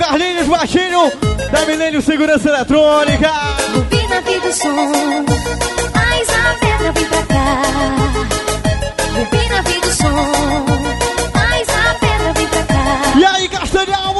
Carlinhos Baixinho, da Milênio Segurança Eletrônica. Rubi na vida do som, mais a pedra vem pra cá. Rubi na vida do som, mais a pedra vem pra cá. E aí, Castanhal?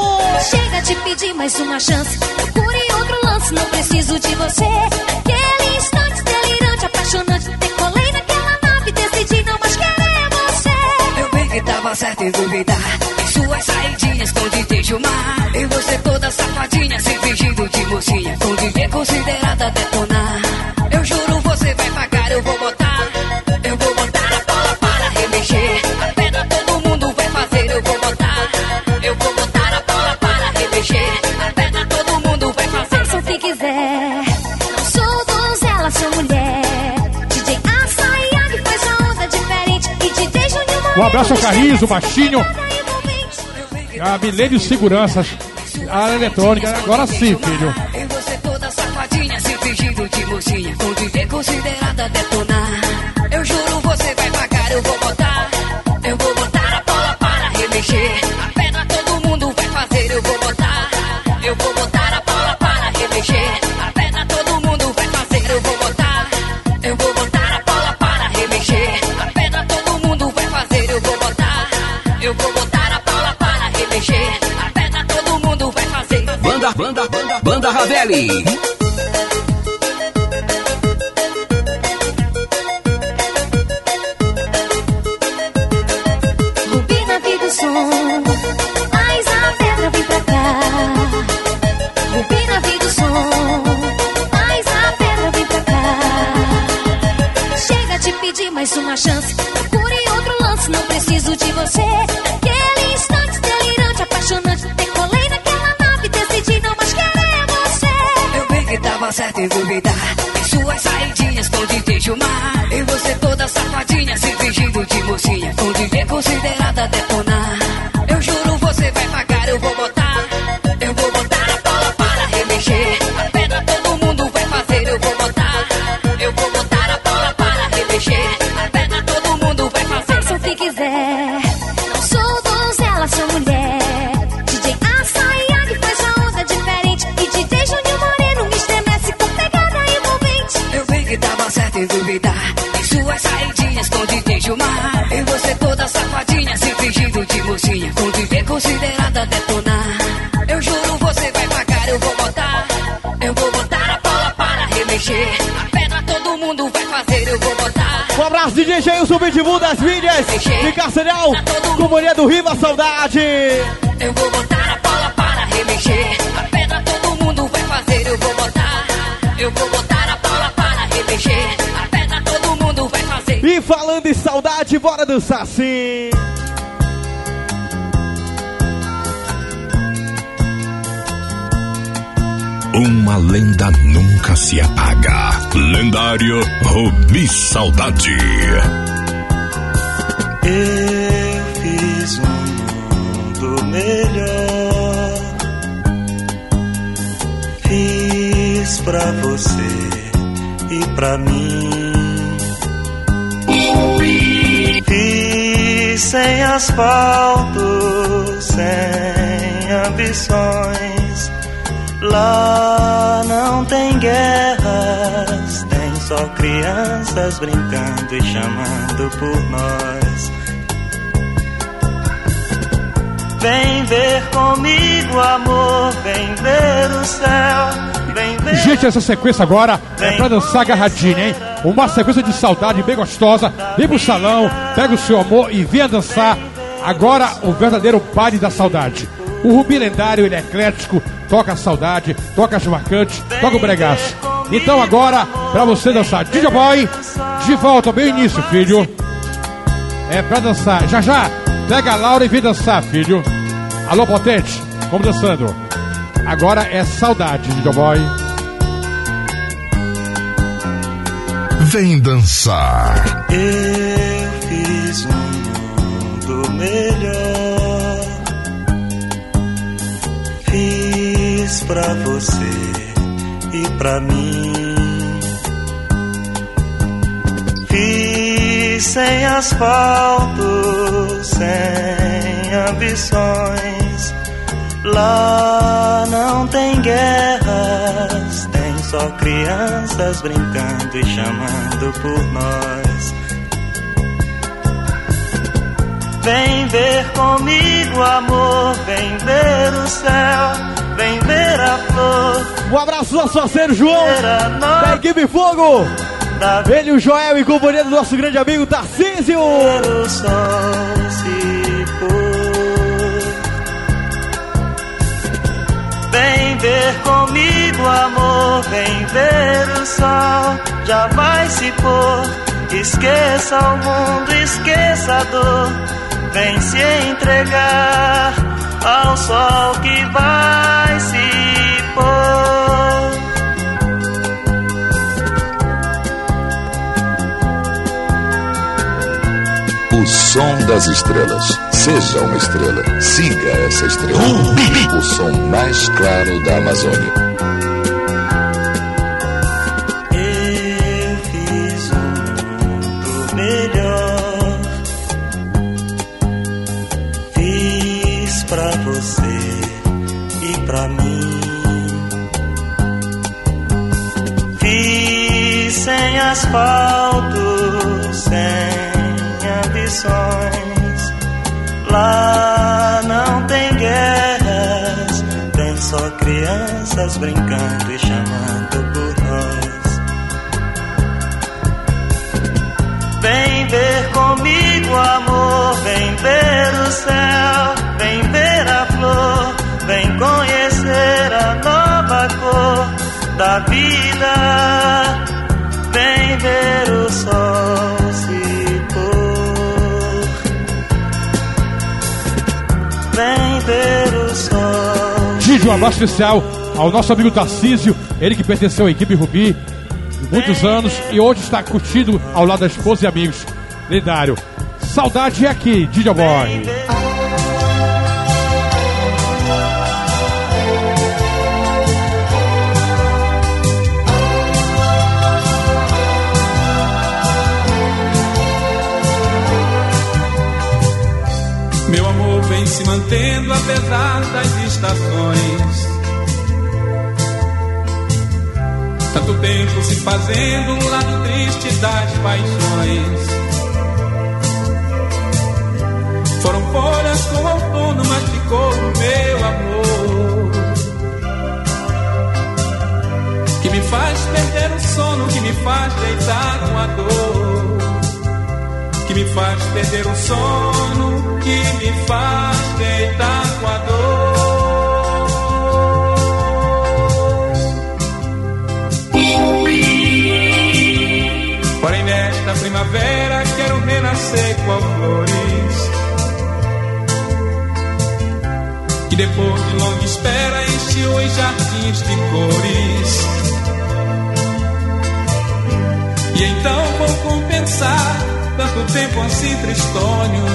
Chega a te pedir mais uma chance. Procure outro lance, não preciso de você. Aquele instante delirante, apaixonante. Decolei naquela nave, decidi não mais querer você. Eu bem que tava certo certo em duvidar. Suas saidinhas com DJ Gilmar. E você toda safadinha, se fingindo de mocinha. Com DJ considerada detonar. Eu juro, você vai pagar, eu vou botar. Eu vou botar a bola para remexer. A pedra todo mundo vai fazer, eu vou botar. Eu vou botar a bola para remexer. A pedra todo mundo vai fazer. Faça o que quiser. Não sou donzela, sou mulher. DJ Açaiag faz uma onda diferente. E DJ Moreira Um abraço ao Carrizo, baixinho. A Milênio Seguranças. A área eletrônica. Agora sim, filho. E você toda safadinha, se fingindo de mocinha. Com DJ considerada detonar. Banda, Ravelli. Abraço, DJ Jailson Pitbull das mídias de Carceral, Comunidade do Riva Saudade. Eu vou botar a bola para remexer. A pedra todo mundo vai fazer, eu vou botar. Eu vou botar a bola para remexer. A pedra todo mundo vai fazer. E falando em saudade, bora dançar sim. Uma lenda nunca se apaga. Lendário Rubi Saudade. Eu fiz um mundo melhor. Fiz pra você e pra mim. Fiz sem asfalto, sem ambições. Lá não tem guerras, tem só crianças brincando e chamando por nós. Vem ver comigo, amor, vem ver o céu, vem ver. Gente, essa sequência agora é pra dançar agarradinha, hein? Uma sequência de saudade bem gostosa. Vem pro salão, pega o seu amor e venha dançar. Agora, o verdadeiro baile da saudade. O Rubi lendário, ele é eclético, toca a saudade, toca as marcantes, toca o bregaço. Então agora, pra você dançar DJ Boy, de volta, bem início, filho. É pra dançar. Já já, pega a Laura e vem dançar, filho. Alô, potente, vamos dançando. Agora é saudade, DJ Boy. Vem dançar. Eu fiz um mundo melhor. Pra você e pra mim. Fiz sem asfalto, sem ambições. Lá não tem guerras, tem só crianças brincando e chamando por nós. Vem ver comigo, amor, vem ver o céu, vem ver a flor. Um abraço nosso parceiro João, da equipe Fogo. Da Ele, o Joel e companhia do nosso grande amigo Tarcísio. O sol se for. Vem ver comigo, amor, vem ver o sol, já vai se pôr. Esqueça o mundo, esqueça a dor, vem se entregar ao sol que vai. O som das estrelas. Seja uma estrela. Siga essa estrela. O som mais claro da Amazônia. Eu fiz um mundo melhor. Fiz pra você e pra mim. Fiz sem asfalto, sem Lá não tem guerras, tem só crianças brincando e chamando por nós. Vem ver comigo, amor, vem ver o céu, vem ver a flor, vem conhecer a nova cor da vida. Vem ver o sol um abraço especial ao nosso amigo Tarcísio, ele que pertenceu à equipe Rubi muitos anos e hoje está curtindo ao lado da esposa e amigos. Lendário. Saudade é aqui, Didi Boy. Meu amor vem se mantendo apesar das estações. Tanto tempo se fazendo um lado triste das paixões. Foram folhas com outono, mas ficou o meu amor. Que me faz perder o sono, que me faz deitar com a dor. Que me faz perder o sono, que me faz deitar com a dor. Depois de longa espera enche os jardins de cores. E então vou compensar tanto tempo assim tristonho.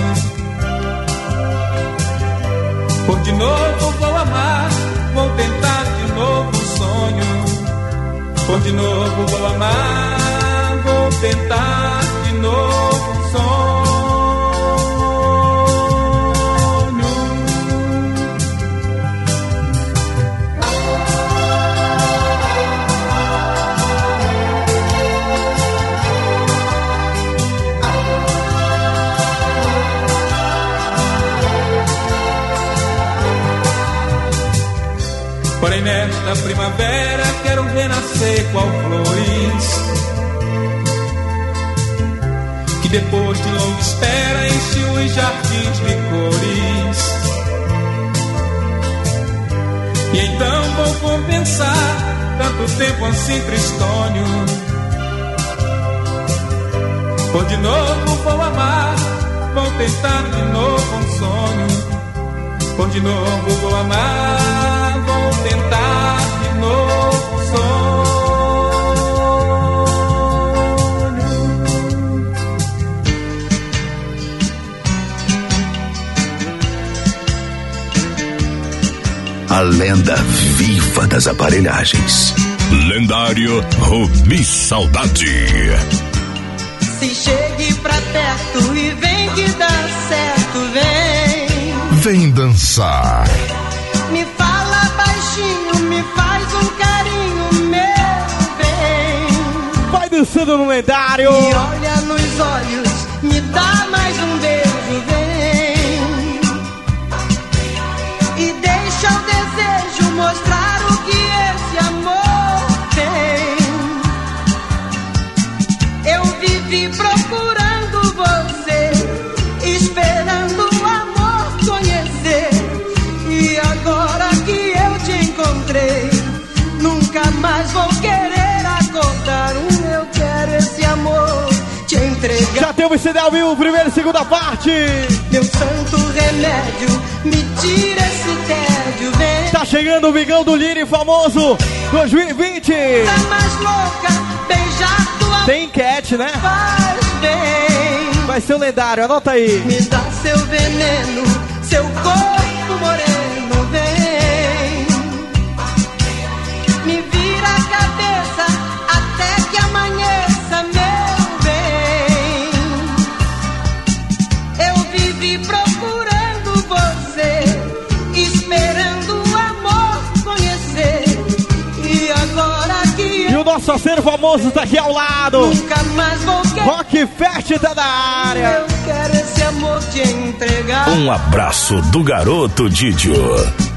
Por de novo vou amar, vou tentar de novo o sonho. Por de novo vou amar, vou tentar de novo o sonho. Primavera quero renascer qual flores Que depois de longa espera enche os jardins de cores. E então vou compensar tanto tempo assim tristonho Por de novo vou amar, vou tentar de novo um sonho. Por de novo vou amar, vou tentar novo um A lenda viva das aparelhagens. Lendário Rubi Saudade. Se chegue pra perto e vem que dá certo, vem. Vem dançar. Me faz um carinho, meu bem. Vai dançando no lendário. Me olha nos olhos, me dá CD ao vivo, primeira e segunda parte. Meu santo remédio, me tira esse tédio, vem. Tá chegando o Migão do Lire famoso 2020. Tá mais louca, beijar tua Tem enquete, né? faz bem. Vai ser o lendário, anota aí. Me dá seu veneno, seu corpo que o nosso parceiro famoso tá aqui ao lado. nunca mais vou querer. Rock Fest tá na área. Eu quero esse amor te entregar. Um abraço do garoto Didio.